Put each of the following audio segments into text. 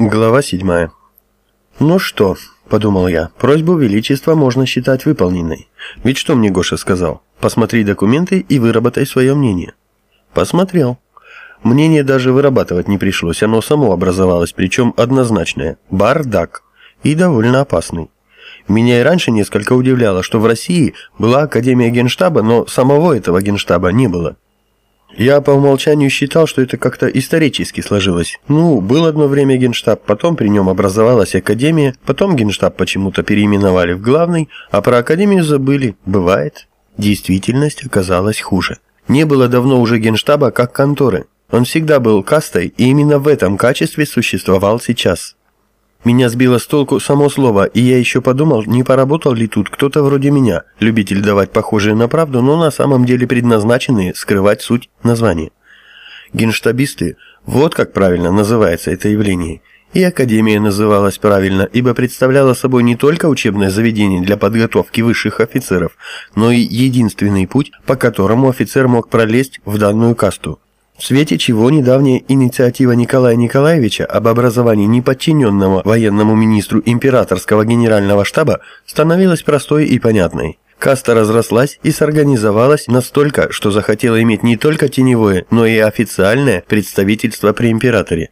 Глава 7. «Ну что?» – подумал я. «Просьбу Величества можно считать выполненной. Ведь что мне Гоша сказал? Посмотри документы и выработай свое мнение». Посмотрел. Мнение даже вырабатывать не пришлось, оно само образовалось, причем однозначное. Бардак. И довольно опасный. Меня и раньше несколько удивляло, что в России была Академия Генштаба, но самого этого Генштаба не было. Я по умолчанию считал, что это как-то исторически сложилось. Ну, был одно время генштаб, потом при нем образовалась академия, потом генштаб почему-то переименовали в главный, а про академию забыли. Бывает. Действительность оказалась хуже. Не было давно уже генштаба как конторы. Он всегда был кастой, и именно в этом качестве существовал сейчас. Меня сбило с толку само слово, и я еще подумал, не поработал ли тут кто-то вроде меня, любитель давать похожие на правду, но на самом деле предназначенные скрывать суть названия. Генштабисты, вот как правильно называется это явление. И Академия называлась правильно, ибо представляла собой не только учебное заведение для подготовки высших офицеров, но и единственный путь, по которому офицер мог пролезть в данную касту. В свете чего недавняя инициатива Николая Николаевича об образовании неподчиненного военному министру императорского генерального штаба становилась простой и понятной. Каста разрослась и сорганизовалась настолько, что захотела иметь не только теневое, но и официальное представительство при императоре.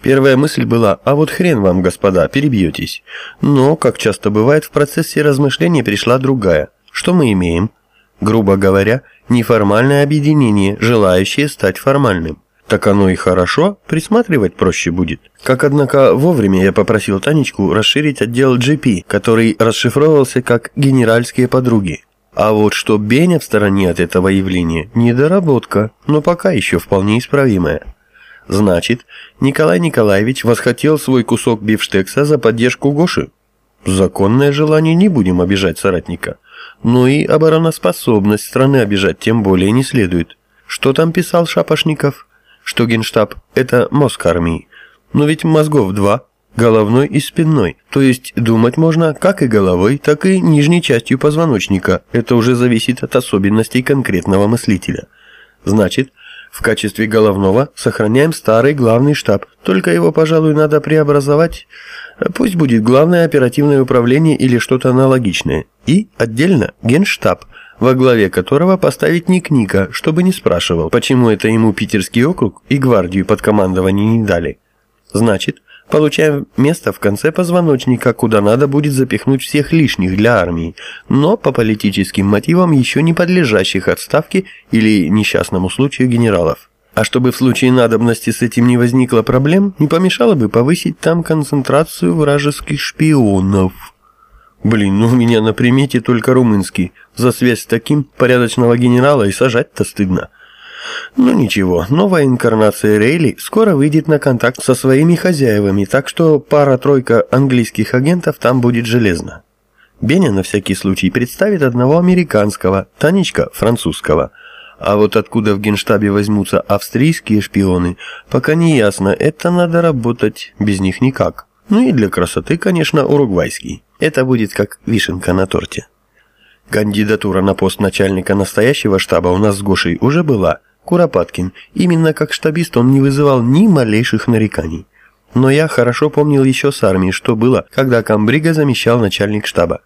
Первая мысль была «А вот хрен вам, господа, перебьетесь». Но, как часто бывает, в процессе размышления пришла другая. Что мы имеем? Грубо говоря, неформальное объединение, желающее стать формальным. Так оно и хорошо, присматривать проще будет. Как, однако, вовремя я попросил Танечку расширить отдел GP, который расшифровывался как «генеральские подруги». А вот что Беня в стороне от этого явления – недоработка, но пока еще вполне исправимая. Значит, Николай Николаевич восхотел свой кусок бифштекса за поддержку Гоши? Законное желание не будем обижать соратника – но и обороноспособность страны обижать тем более не следует. Что там писал Шапошников? Что генштаб – это мозг армии. Но ведь мозгов два – головной и спинной. То есть думать можно как и головой, так и нижней частью позвоночника. Это уже зависит от особенностей конкретного мыслителя. Значит, в качестве головного сохраняем старый главный штаб, только его, пожалуй, надо преобразовать. Пусть будет главное оперативное управление или что-то аналогичное. И отдельно генштаб, во главе которого поставить Ник Ника, чтобы не спрашивал, почему это ему питерский округ и гвардию под командование не дали. Значит, Получаем место в конце позвоночника, куда надо будет запихнуть всех лишних для армии, но по политическим мотивам еще не подлежащих отставке или несчастному случаю генералов. А чтобы в случае надобности с этим не возникло проблем, не помешало бы повысить там концентрацию вражеских шпионов. Блин, ну у меня на примете только румынский. За связь с таким порядочного генерала и сажать-то стыдно. Ну ничего, новая инкарнация Рейли скоро выйдет на контакт со своими хозяевами, так что пара-тройка английских агентов там будет железно. Беня на всякий случай представит одного американского, Танечка – французского. А вот откуда в генштабе возьмутся австрийские шпионы, пока не ясно, это надо работать, без них никак. Ну и для красоты, конечно, уругвайский. Это будет как вишенка на торте. Кандидатура на пост начальника настоящего штаба у нас с Гошей уже была – Куропаткин. Именно как штабист он не вызывал ни малейших нареканий. Но я хорошо помнил еще с армии, что было, когда Камбрига замещал начальник штаба.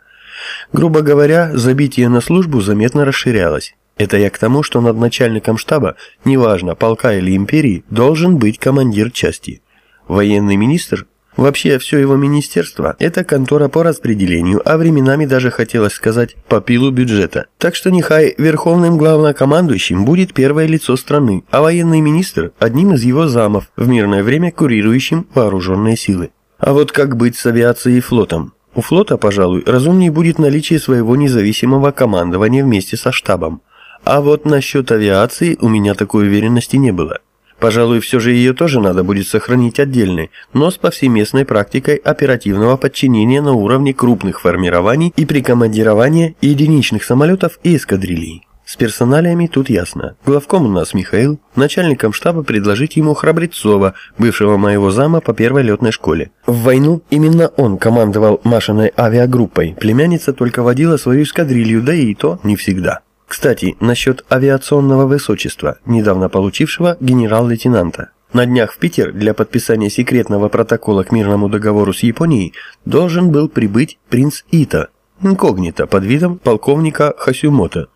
Грубо говоря, забитие на службу заметно расширялось. Это я к тому, что над начальником штаба, неважно, полка или империи, должен быть командир части. Военный министр Вообще, все его министерство – это контора по распределению, а временами даже хотелось сказать по пилу бюджета. Так что нехай верховным главнокомандующим будет первое лицо страны, а военный министр – одним из его замов, в мирное время курирующим вооруженные силы. А вот как быть с авиацией и флотом? У флота, пожалуй, разумнее будет наличие своего независимого командования вместе со штабом. А вот насчет авиации у меня такой уверенности не было. Пожалуй, все же ее тоже надо будет сохранить отдельной, но с повсеместной практикой оперативного подчинения на уровне крупных формирований и прикомандирования единичных самолетов и эскадрилий. С персоналиями тут ясно. Главком у нас Михаил, начальником штаба предложить ему Храбрецова, бывшего моего зама по первой летной школе. В войну именно он командовал Машиной авиагруппой, племянница только водила свою эскадрилью, да и то не всегда. Кстати, насчет авиационного высочества, недавно получившего генерал-лейтенанта. На днях в Питер для подписания секретного протокола к мирному договору с Японией должен был прибыть принц Ита, инкогнито, под видом полковника Хасюмота.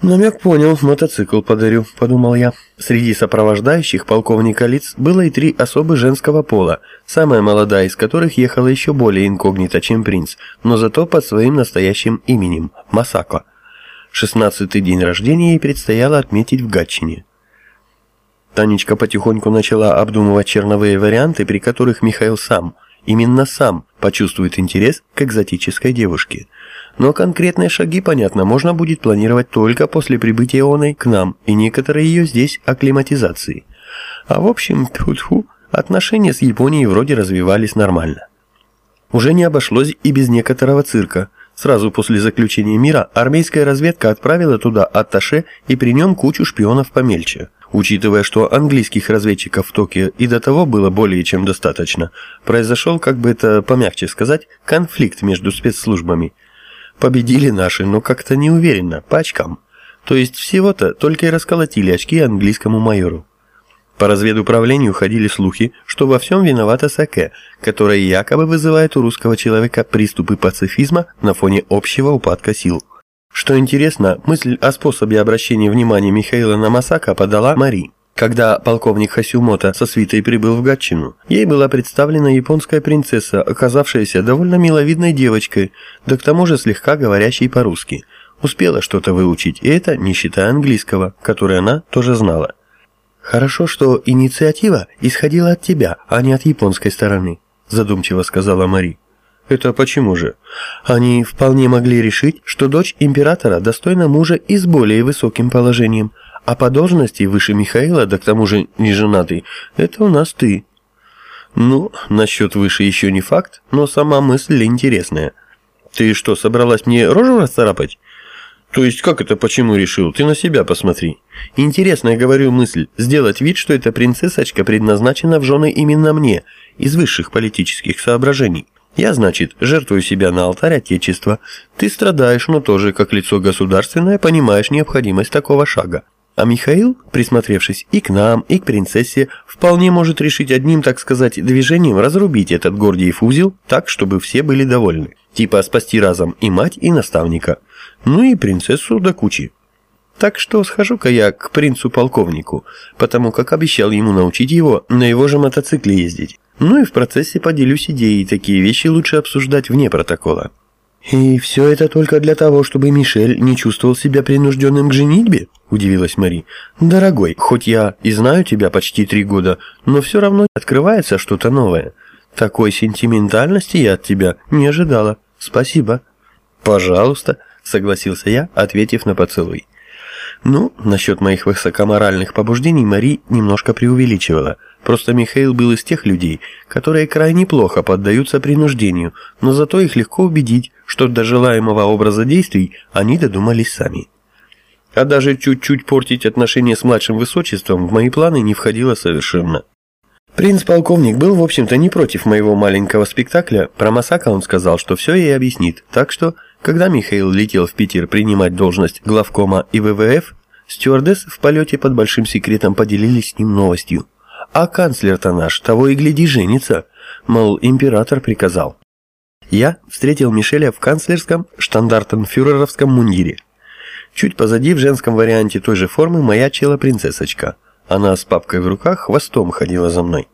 «Намек понял, мотоцикл подарю», — подумал я. Среди сопровождающих полковника лиц было и три особы женского пола, самая молодая из которых ехала еще более инкогнито, чем принц, но зато под своим настоящим именем — Масако. Шестнадцатый день рождения ей предстояло отметить в Гатчине. Танечка потихоньку начала обдумывать черновые варианты, при которых Михаил сам, именно сам, почувствует интерес к экзотической девушке. Но конкретные шаги, понятно, можно будет планировать только после прибытия Оной к нам и некоторой ее здесь акклиматизации. А в общем, тьфу-тьфу, отношения с Японией вроде развивались нормально. Уже не обошлось и без некоторого цирка. Сразу после заключения мира армейская разведка отправила туда атташе и при нем кучу шпионов помельче. Учитывая, что английских разведчиков в Токио и до того было более чем достаточно, произошел, как бы это помягче сказать, конфликт между спецслужбами. Победили наши, но как-то неуверенно, по очкам. То есть всего-то только и расколотили очки английскому майору. По разведуправлению ходили слухи, что во всем виновата Саке, которая якобы вызывает у русского человека приступы пацифизма на фоне общего упадка сил. Что интересно, мысль о способе обращения внимания Михаила на Масака подала Мари. Когда полковник Хасюмота со свитой прибыл в Гатчину, ей была представлена японская принцесса, оказавшаяся довольно миловидной девочкой, да к тому же слегка говорящей по-русски. Успела что-то выучить, и это не считая английского, который она тоже знала. «Хорошо, что инициатива исходила от тебя, а не от японской стороны», задумчиво сказала Мари. Это почему же? Они вполне могли решить, что дочь императора достойна мужа и с более высоким положением, а по должности выше Михаила, да к тому же не женатый, это у нас ты. Ну, насчет выше еще не факт, но сама мысль интересная. Ты что, собралась мне рожу расцарапать? То есть как это почему решил? Ты на себя посмотри. Интересная, говорю, мысль, сделать вид, что эта принцессочка предназначена в жены именно мне, из высших политических соображений. Я, значит, жертвую себя на алтарь Отечества. Ты страдаешь, но тоже, как лицо государственное, понимаешь необходимость такого шага. А Михаил, присмотревшись и к нам, и к принцессе, вполне может решить одним, так сказать, движением разрубить этот Гордиев узел так, чтобы все были довольны. Типа спасти разом и мать, и наставника. Ну и принцессу до кучи. Так что схожу-ка я к принцу-полковнику, потому как обещал ему научить его на его же мотоцикле ездить. Ну и в процессе поделюсь идеей, такие вещи лучше обсуждать вне протокола. «И все это только для того, чтобы Мишель не чувствовал себя принужденным к женитьбе?» – удивилась Мари. «Дорогой, хоть я и знаю тебя почти три года, но все равно открывается что-то новое. Такой сентиментальности я от тебя не ожидала. Спасибо». «Пожалуйста», – согласился я, ответив на поцелуй. Ну, насчет моих высокоморальных побуждений Мари немножко преувеличивала. Просто Михаил был из тех людей, которые крайне плохо поддаются принуждению, но зато их легко убедить, что до желаемого образа действий они додумались сами. А даже чуть-чуть портить отношения с младшим высочеством в мои планы не входило совершенно. Принц-полковник был, в общем-то, не против моего маленького спектакля. Про Масака он сказал, что все ей объяснит. Так что, когда Михаил летел в Питер принимать должность главкома и ВВФ, стюардесс в полете под большим секретом поделились с ним новостью. А канцлер-то наш, того и гляди, женится. Мол, император приказал. Я встретил Мишеля в канцлерском штандартенфюреровском мундире. Чуть позади в женском варианте той же формы маячила принцессочка. Она с папкой в руках хвостом ходила за мной.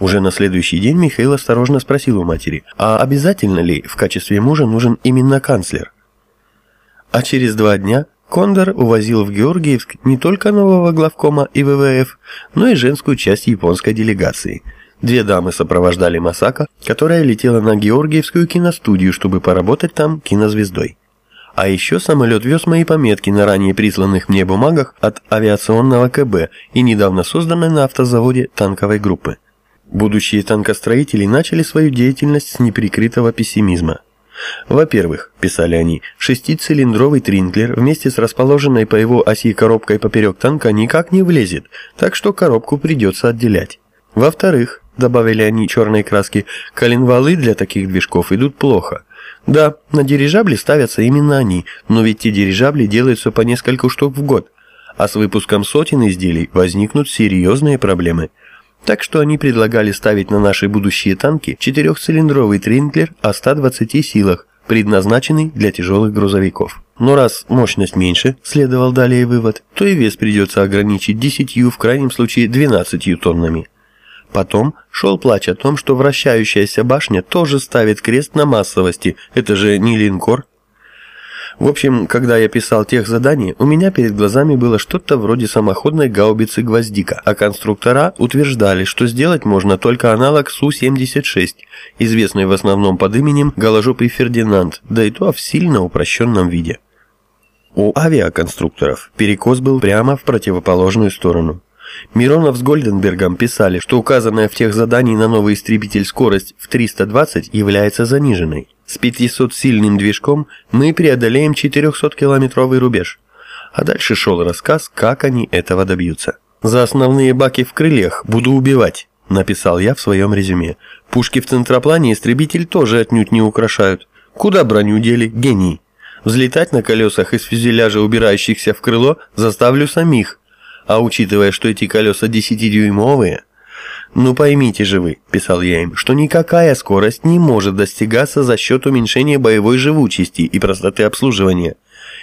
Уже на следующий день Михаил осторожно спросил у матери, а обязательно ли в качестве мужа нужен именно канцлер? А через два дня Кондор увозил в Георгиевск не только нового главкома и ВВФ, но и женскую часть японской делегации. Две дамы сопровождали Масака, которая летела на Георгиевскую киностудию, чтобы поработать там кинозвездой. А еще самолет вез мои пометки на ранее присланных мне бумагах от авиационного КБ и недавно созданной на автозаводе танковой группы. Будущие танкостроители начали свою деятельность с неприкрытого пессимизма. Во-первых, писали они, шестицилиндровый Тринклер вместе с расположенной по его оси коробкой поперек танка никак не влезет, так что коробку придется отделять. Во-вторых, добавили они черной краски, коленвалы для таких движков идут плохо. Да, на дирижабли ставятся именно они, но ведь те дирижабли делаются по несколько штук в год. а с выпуском сотен изделий возникнут серьезные проблемы. Так что они предлагали ставить на наши будущие танки четырехцилиндровый Тринклер о 120 силах, предназначенный для тяжелых грузовиков. Но раз мощность меньше, следовал далее вывод, то и вес придется ограничить 10, в крайнем случае 12 тоннами. Потом шел плач о том, что вращающаяся башня тоже ставит крест на массовости, это же не линкор. В общем, когда я писал тех заданий, у меня перед глазами было что-то вроде самоходной гаубицы «Гвоздика», а конструктора утверждали, что сделать можно только аналог Су-76, известный в основном под именем Голожопый Фердинанд, да и то в сильно упрощенном виде. У авиаконструкторов перекос был прямо в противоположную сторону. Миронов с Гольденбергом писали, что указанная в тех задании на новый истребитель скорость в 320 является заниженной. С 500-сильным движком мы преодолеем 400-километровый рубеж. А дальше шел рассказ, как они этого добьются. «За основные баки в крыльях буду убивать», – написал я в своем резюме. «Пушки в центроплане истребитель тоже отнюдь не украшают. Куда броню дели? Гений. Взлетать на колесах из фюзеляжа, убирающихся в крыло, заставлю самих. А учитывая, что эти колеса 10-дюймовые... «Ну поймите же вы», – писал я им, – «что никакая скорость не может достигаться за счет уменьшения боевой живучести и простоты обслуживания.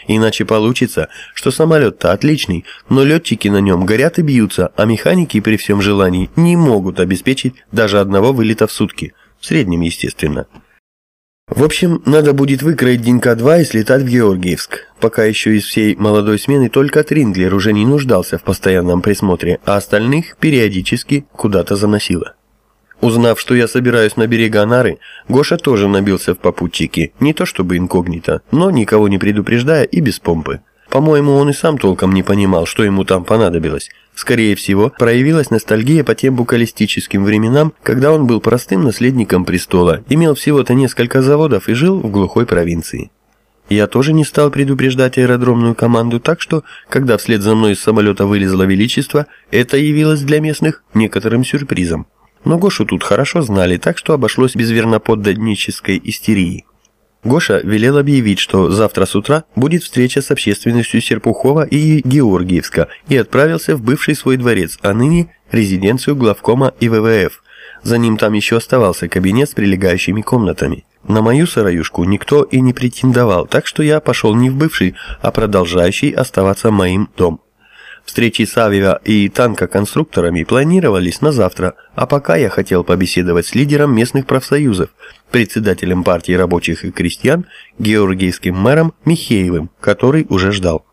Иначе получится, что самолет-то отличный, но летчики на нем горят и бьются, а механики при всем желании не могут обеспечить даже одного вылета в сутки. В среднем, естественно. В общем, надо будет выкроить денька два и слетать в Георгиевск. Пока еще из всей молодой смены только Тринглер уже не нуждался в постоянном присмотре, а остальных периодически куда-то заносило. Узнав, что я собираюсь на берега Нары, Гоша тоже набился в попутчики, не то чтобы инкогнито, но никого не предупреждая и без помпы. По-моему, он и сам толком не понимал, что ему там понадобилось. Скорее всего, проявилась ностальгия по тем букалистическим временам, когда он был простым наследником престола, имел всего-то несколько заводов и жил в глухой провинции. Я тоже не стал предупреждать аэродромную команду, так что, когда вслед за мной из самолета вылезло Величество, это явилось для местных некоторым сюрпризом. Но Гошу тут хорошо знали, так что обошлось без верноподданнической истерии. Гоша велел объявить, что завтра с утра будет встреча с общественностью Серпухова и Георгиевска и отправился в бывший свой дворец, а ныне резиденцию главкома и ВВФ. За ним там еще оставался кабинет с прилегающими комнатами. На мою сыроюшку никто и не претендовал, так что я пошел не в бывший, а продолжающий оставаться моим дом. Встречи с авиа и танкоконструкторами планировались на завтра, а пока я хотел побеседовать с лидером местных профсоюзов, председателем партии рабочих и крестьян, георгиевским мэром Михеевым, который уже ждал.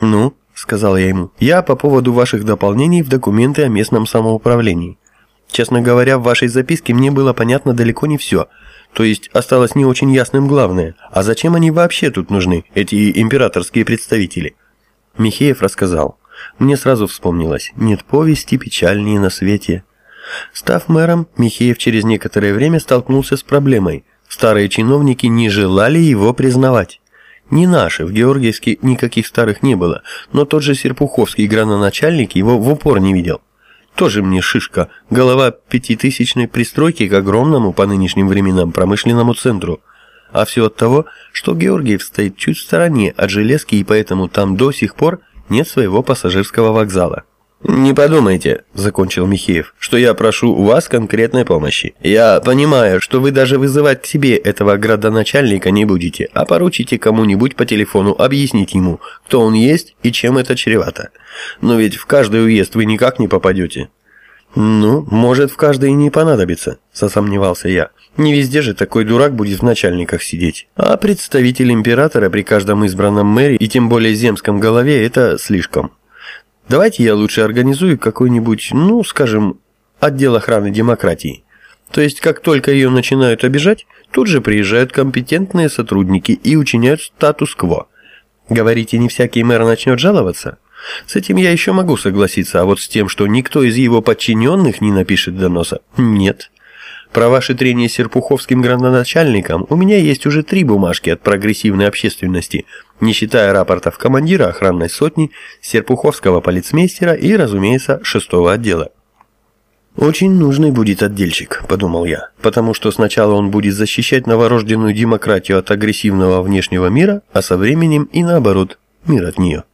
«Ну», — сказал я ему, — «я по поводу ваших дополнений в документы о местном самоуправлении. Честно говоря, в вашей записке мне было понятно далеко не все, то есть осталось не очень ясным главное, а зачем они вообще тут нужны, эти императорские представители?» Михеев рассказал. Мне сразу вспомнилось, нет повести печальнее на свете. Став мэром, Михеев через некоторое время столкнулся с проблемой. Старые чиновники не желали его признавать. Не наши, в Георгиевске никаких старых не было, но тот же Серпуховский граноначальник его в упор не видел. Тоже мне шишка, голова пятитысячной пристройки к огромному по нынешним временам промышленному центру – а все от того, что Георгиев стоит чуть в стороне от железки и поэтому там до сих пор нет своего пассажирского вокзала. «Не подумайте», – закончил Михеев, – «что я прошу у вас конкретной помощи. Я понимаю, что вы даже вызывать к себе этого градоначальника не будете, а поручите кому-нибудь по телефону объяснить ему, кто он есть и чем это чревато. Но ведь в каждый уезд вы никак не попадете». «Ну, может, в каждой и не понадобится», – засомневался я. «Не везде же такой дурак будет в начальниках сидеть. А представитель императора при каждом избранном мэре и тем более земском голове – это слишком. Давайте я лучше организую какой-нибудь, ну, скажем, отдел охраны демократии. То есть, как только ее начинают обижать, тут же приезжают компетентные сотрудники и учиняют статус-кво. Говорите, не всякий мэр начнет жаловаться?» С этим я еще могу согласиться, а вот с тем, что никто из его подчиненных не напишет доноса, нет. Про ваши трения с Серпуховским градоначальником у меня есть уже три бумажки от прогрессивной общественности, не считая рапортов командира охранной сотни, Серпуховского полицмейстера и, разумеется, шестого отдела. «Очень нужный будет отдельчик», – подумал я, потому что сначала он будет защищать новорожденную демократию от агрессивного внешнего мира, а со временем и наоборот, мир от нее.